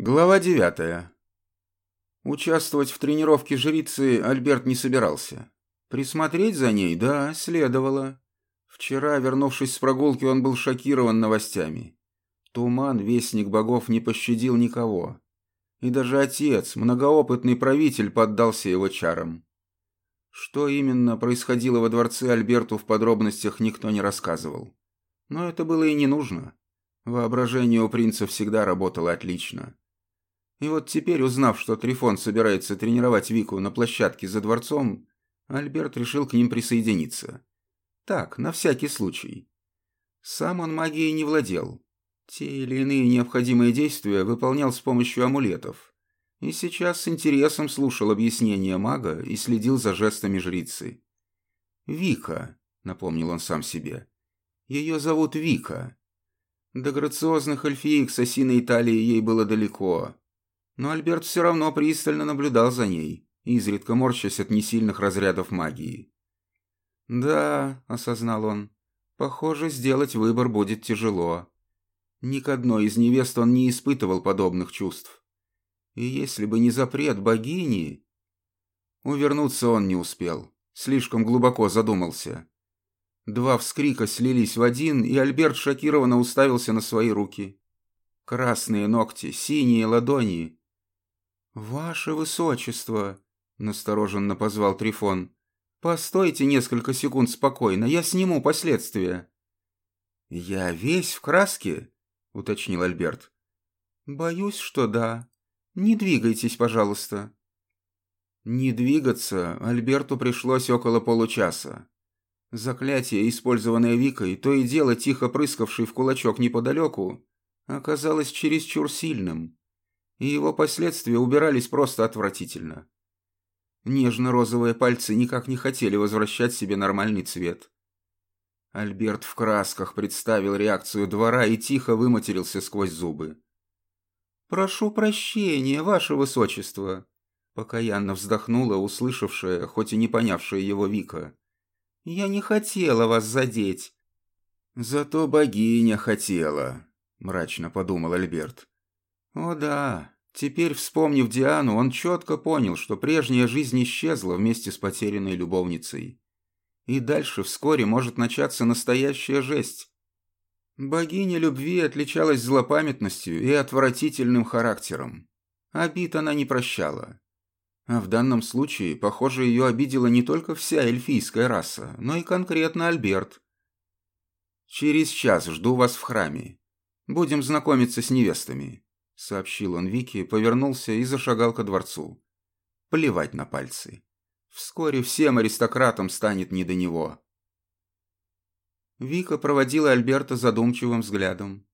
Глава девятая. Участвовать в тренировке жрицы Альберт не собирался. Присмотреть за ней, да, следовало. Вчера, вернувшись с прогулки, он был шокирован новостями. Туман, вестник богов, не пощадил никого. И даже отец, многоопытный правитель, поддался его чарам. Что именно происходило во дворце Альберту в подробностях никто не рассказывал. Но это было и не нужно. Воображение у принца всегда работало отлично. И вот теперь, узнав, что Трифон собирается тренировать Вику на площадке за дворцом, Альберт решил к ним присоединиться. Так, на всякий случай. Сам он магией не владел. Те или иные необходимые действия выполнял с помощью амулетов. И сейчас с интересом слушал объяснения мага и следил за жестами жрицы. «Вика», — напомнил он сам себе. «Ее зовут Вика». До грациозных эльфиек с осиной Италии ей было далеко, но Альберт все равно пристально наблюдал за ней, изредка морщась от несильных разрядов магии. «Да», — осознал он, — «похоже, сделать выбор будет тяжело. Ни к одной из невест он не испытывал подобных чувств. И если бы не запрет богини...» Увернуться он не успел, слишком глубоко задумался. Два вскрика слились в один, и Альберт шокированно уставился на свои руки. Красные ногти, синие ладони, «Ваше высочество!» – настороженно позвал Трифон. «Постойте несколько секунд спокойно, я сниму последствия». «Я весь в краске?» – уточнил Альберт. «Боюсь, что да. Не двигайтесь, пожалуйста». Не двигаться Альберту пришлось около получаса. Заклятие, использованное Викой, то и дело тихо прыскавший в кулачок неподалеку, оказалось чересчур сильным и его последствия убирались просто отвратительно. Нежно-розовые пальцы никак не хотели возвращать себе нормальный цвет. Альберт в красках представил реакцию двора и тихо выматерился сквозь зубы. «Прошу прощения, ваше высочество», — покаянно вздохнула услышавшая, хоть и не понявшая его Вика. «Я не хотела вас задеть». «Зато богиня хотела», — мрачно подумал Альберт. О да, теперь, вспомнив Диану, он четко понял, что прежняя жизнь исчезла вместе с потерянной любовницей. И дальше вскоре может начаться настоящая жесть. Богиня любви отличалась злопамятностью и отвратительным характером. Обид она не прощала. А в данном случае, похоже, ее обидела не только вся эльфийская раса, но и конкретно Альберт. «Через час жду вас в храме. Будем знакомиться с невестами», — сообщил он Вике, повернулся и зашагал ко дворцу. Плевать на пальцы. Вскоре всем аристократам станет не до него. Вика проводила Альберта задумчивым взглядом.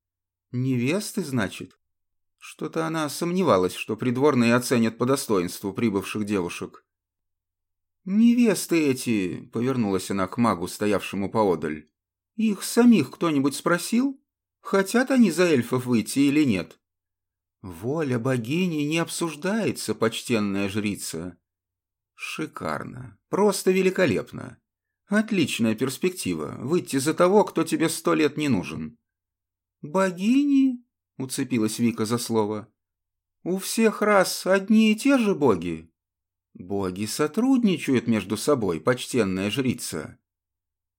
«Невесты, значит?» Что-то она сомневалась, что придворные оценят по достоинству прибывших девушек. «Невесты эти», — повернулась она к магу, стоявшему поодаль. «Их самих кто-нибудь спросил? Хотят они за эльфов выйти или нет?» Воля богини не обсуждается, почтенная жрица. Шикарно. Просто великолепно. Отличная перспектива. Выйти за того, кто тебе сто лет не нужен. Богини? Уцепилась Вика за слово. У всех раз одни и те же боги. Боги сотрудничают между собой, почтенная жрица.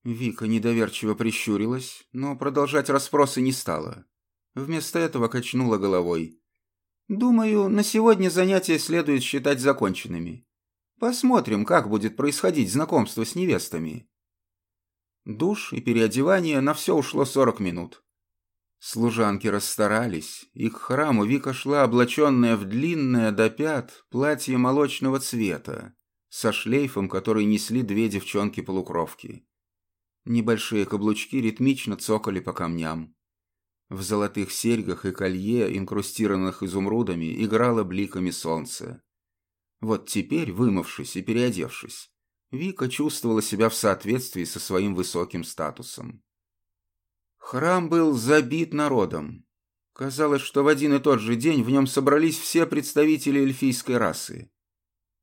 Вика недоверчиво прищурилась, но продолжать расспросы не стала. Вместо этого качнула головой. Думаю, на сегодня занятия следует считать законченными. Посмотрим, как будет происходить знакомство с невестами. Душ и переодевание на все ушло 40 минут. Служанки расстарались, и к храму Вика шла облаченная в длинное до пят платье молочного цвета, со шлейфом, который несли две девчонки-полукровки. Небольшие каблучки ритмично цокали по камням. В золотых серьгах и колье, инкрустированных изумрудами, играло бликами солнце. Вот теперь, вымывшись и переодевшись, Вика чувствовала себя в соответствии со своим высоким статусом. Храм был забит народом. Казалось, что в один и тот же день в нем собрались все представители эльфийской расы.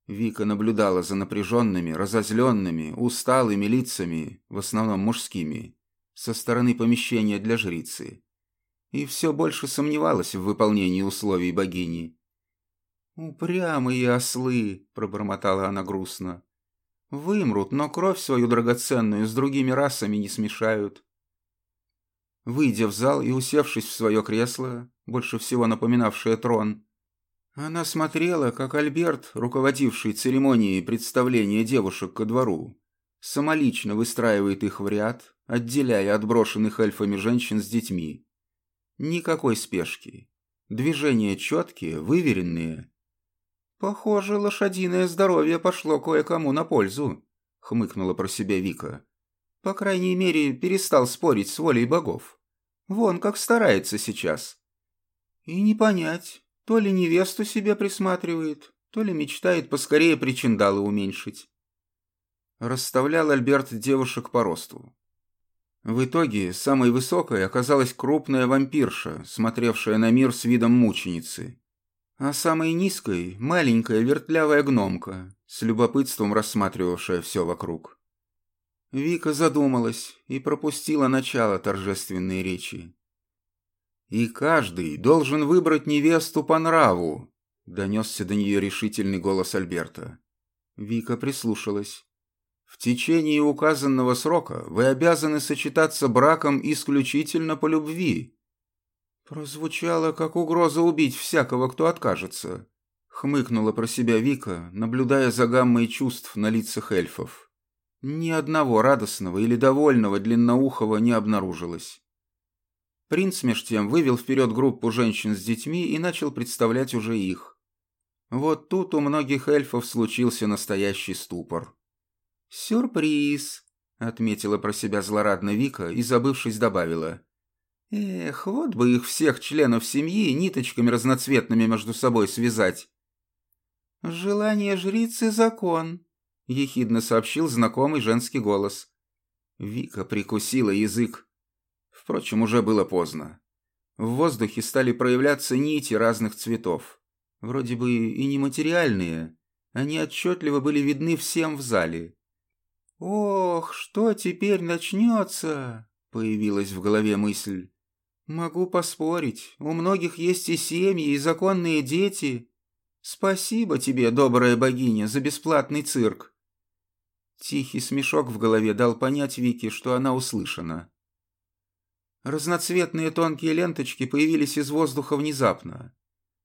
Вика наблюдала за напряженными, разозленными, усталыми лицами, в основном мужскими, со стороны помещения для жрицы и все больше сомневалась в выполнении условий богини. «Упрямые ослы!» — пробормотала она грустно. «Вымрут, но кровь свою драгоценную с другими расами не смешают». Выйдя в зал и усевшись в свое кресло, больше всего напоминавшее трон, она смотрела, как Альберт, руководивший церемонией представления девушек ко двору, самолично выстраивает их в ряд, отделяя отброшенных эльфами женщин с детьми. Никакой спешки. Движения четкие, выверенные. «Похоже, лошадиное здоровье пошло кое-кому на пользу», — хмыкнула про себя Вика. «По крайней мере, перестал спорить с волей богов. Вон как старается сейчас. И не понять, то ли невесту себе присматривает, то ли мечтает поскорее причиндалы уменьшить. Расставлял Альберт девушек по росту. В итоге самой высокой оказалась крупная вампирша, смотревшая на мир с видом мученицы. А самой низкой – маленькая вертлявая гномка, с любопытством рассматривавшая все вокруг. Вика задумалась и пропустила начало торжественной речи. «И каждый должен выбрать невесту по нраву», — донесся до нее решительный голос Альберта. Вика прислушалась. «В течение указанного срока вы обязаны сочетаться браком исключительно по любви». Прозвучало, как угроза убить всякого, кто откажется. Хмыкнула про себя Вика, наблюдая за гаммой чувств на лицах эльфов. Ни одного радостного или довольного длинноухого не обнаружилось. Принц меж тем вывел вперед группу женщин с детьми и начал представлять уже их. Вот тут у многих эльфов случился настоящий ступор. «Сюрприз!» — отметила про себя злорадно Вика и, забывшись, добавила. «Эх, вот бы их всех членов семьи ниточками разноцветными между собой связать!» «Желание жрицы — закон», — ехидно сообщил знакомый женский голос. Вика прикусила язык. Впрочем, уже было поздно. В воздухе стали проявляться нити разных цветов. Вроде бы и нематериальные. Они отчетливо были видны всем в зале. «Ох, что теперь начнется?» — появилась в голове мысль. «Могу поспорить, у многих есть и семьи, и законные дети. Спасибо тебе, добрая богиня, за бесплатный цирк». Тихий смешок в голове дал понять Вике, что она услышана. Разноцветные тонкие ленточки появились из воздуха внезапно,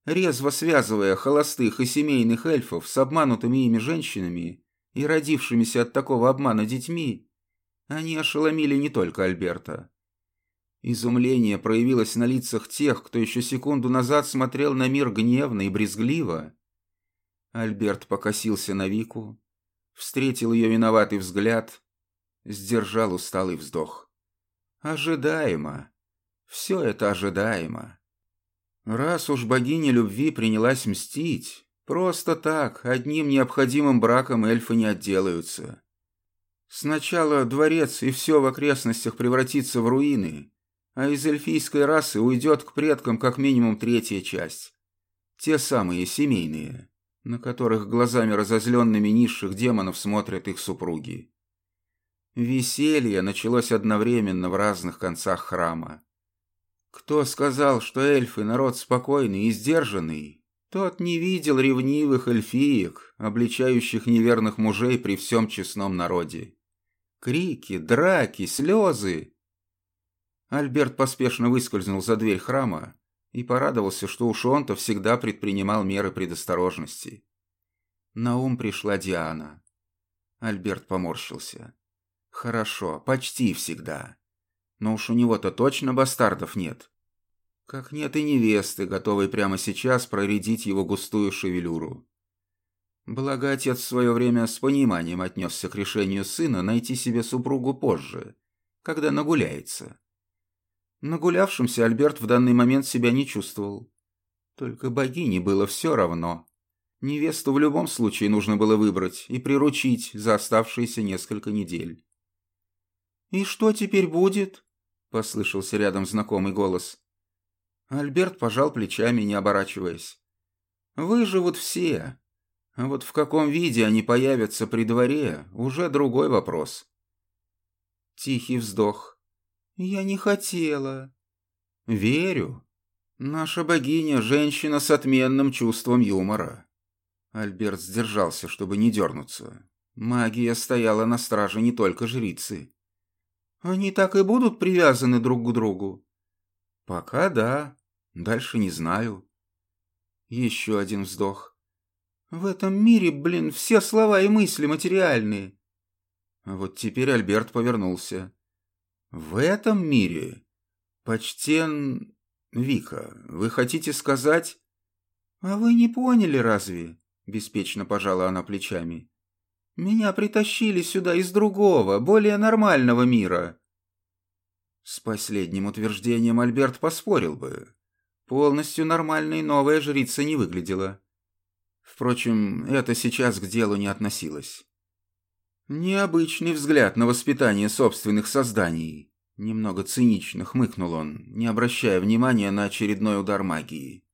резво связывая холостых и семейных эльфов с обманутыми ими женщинами и родившимися от такого обмана детьми. Они ошеломили не только Альберта. Изумление проявилось на лицах тех, кто еще секунду назад смотрел на мир гневно и брезгливо. Альберт покосился на Вику, встретил ее виноватый взгляд, сдержал усталый вздох. Ожидаемо. Все это ожидаемо. Раз уж богиня любви принялась мстить, просто так, одним необходимым браком эльфы не отделаются. Сначала дворец и все в окрестностях превратится в руины, а из эльфийской расы уйдет к предкам как минимум третья часть. Те самые семейные, на которых глазами разозленными низших демонов смотрят их супруги. Веселье началось одновременно в разных концах храма. Кто сказал, что эльфы народ спокойный и сдержанный, тот не видел ревнивых эльфиек, обличающих неверных мужей при всем честном народе. Крики, драки, слезы. Альберт поспешно выскользнул за дверь храма и порадовался, что уж он-то всегда предпринимал меры предосторожности. На ум пришла Диана. Альберт поморщился. Хорошо, почти всегда. Но уж у него-то точно бастардов нет. Как нет и невесты, готовой прямо сейчас проредить его густую шевелюру. Благо отец в свое время с пониманием отнесся к решению сына найти себе супругу позже, когда нагуляется. Нагулявшимся Альберт в данный момент себя не чувствовал. Только богине было все равно. Невесту в любом случае нужно было выбрать и приручить за оставшиеся несколько недель. «И что теперь будет?» — послышался рядом знакомый голос. Альберт пожал плечами, не оборачиваясь. «Выживут все. А вот в каком виде они появятся при дворе, уже другой вопрос». Тихий вздох. «Я не хотела». Верю. Наша богиня – женщина с отменным чувством юмора. Альберт сдержался, чтобы не дернуться. Магия стояла на страже не только жрицы. Они так и будут привязаны друг к другу? Пока да. Дальше не знаю. Еще один вздох. В этом мире, блин, все слова и мысли материальные. Вот теперь Альберт повернулся. В этом мире? Почтен... Вика, вы хотите сказать... А вы не поняли разве? Беспечно пожала она плечами. Меня притащили сюда из другого, более нормального мира. С последним утверждением Альберт поспорил бы. Полностью нормальной новая жрица не выглядела. Впрочем, это сейчас к делу не относилось. Необычный взгляд на воспитание собственных созданий. Немного цинично хмыкнул он, не обращая внимания на очередной удар магии.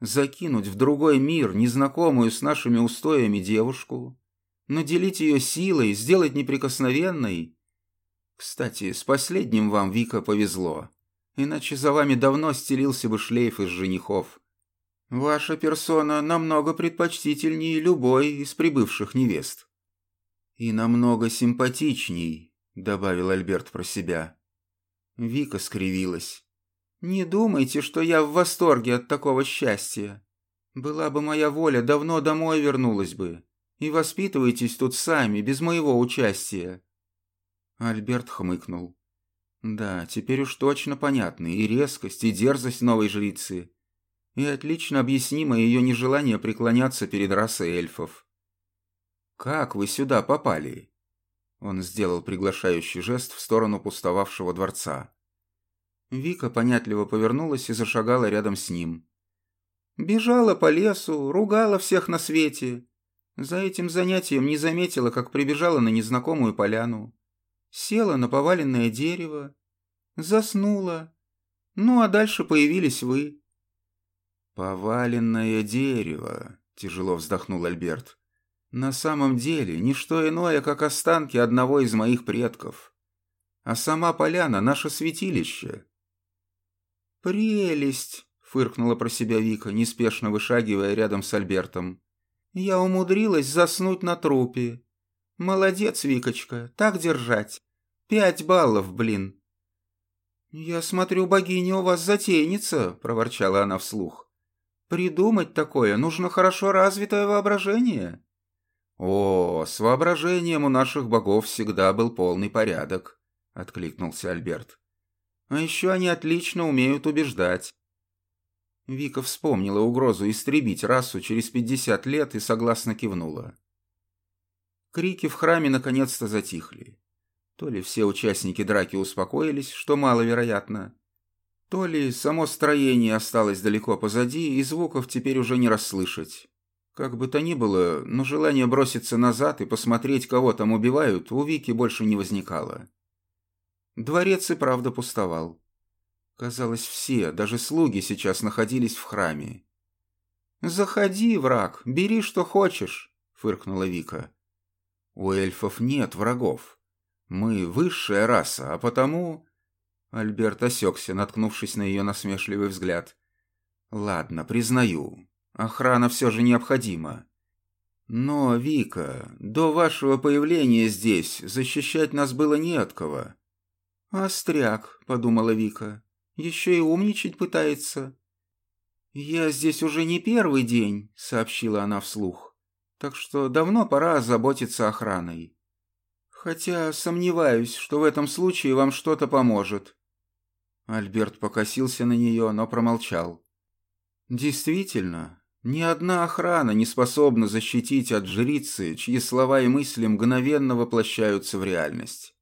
Закинуть в другой мир незнакомую с нашими устоями девушку, наделить ее силой, сделать неприкосновенной. Кстати, с последним вам, Вика, повезло, иначе за вами давно стелился бы шлейф из женихов. Ваша персона намного предпочтительнее любой из прибывших невест. И намного симпатичней, добавил Альберт про себя. Вика скривилась. Не думайте, что я в восторге от такого счастья. Была бы моя воля, давно домой вернулась бы. И воспитывайтесь тут сами, без моего участия. Альберт хмыкнул. Да, теперь уж точно понятны и резкость, и дерзость новой жрицы, и отлично объяснимо ее нежелание преклоняться перед расой эльфов. «Как вы сюда попали?» Он сделал приглашающий жест в сторону пустовавшего дворца. Вика понятливо повернулась и зашагала рядом с ним. «Бежала по лесу, ругала всех на свете. За этим занятием не заметила, как прибежала на незнакомую поляну. Села на поваленное дерево, заснула. Ну, а дальше появились вы. «Поваленное дерево», — тяжело вздохнул Альберт. «На самом деле, ничто иное, как останки одного из моих предков. А сама поляна — наше святилище». «Прелесть!» — фыркнула про себя Вика, неспешно вышагивая рядом с Альбертом. «Я умудрилась заснуть на трупе. Молодец, Викочка, так держать. Пять баллов, блин». «Я смотрю, богиня у вас затейница», — проворчала она вслух. Придумать такое нужно хорошо развитое воображение. О, с воображением у наших богов всегда был полный порядок, откликнулся Альберт. А еще они отлично умеют убеждать. Вика вспомнила угрозу истребить расу через пятьдесят лет и согласно кивнула. Крики в храме наконец-то затихли. То ли все участники драки успокоились, что маловероятно, то ли само строение осталось далеко позади, и звуков теперь уже не расслышать. Как бы то ни было, но желание броситься назад и посмотреть, кого там убивают, у Вики больше не возникало. Дворец и правда пустовал. Казалось, все, даже слуги сейчас находились в храме. «Заходи, враг, бери, что хочешь», — фыркнула Вика. «У эльфов нет врагов. Мы высшая раса, а потому...» Альберт осекся, наткнувшись на ее насмешливый взгляд. «Ладно, признаю. Охрана все же необходима. Но, Вика, до вашего появления здесь защищать нас было не от кого». «Остряк», — подумала Вика. «Еще и умничать пытается». «Я здесь уже не первый день», — сообщила она вслух. «Так что давно пора озаботиться охраной. Хотя сомневаюсь, что в этом случае вам что-то поможет. Альберт покосился на нее, но промолчал. Действительно, ни одна охрана не способна защитить от жрицы, чьи слова и мысли мгновенно воплощаются в реальность.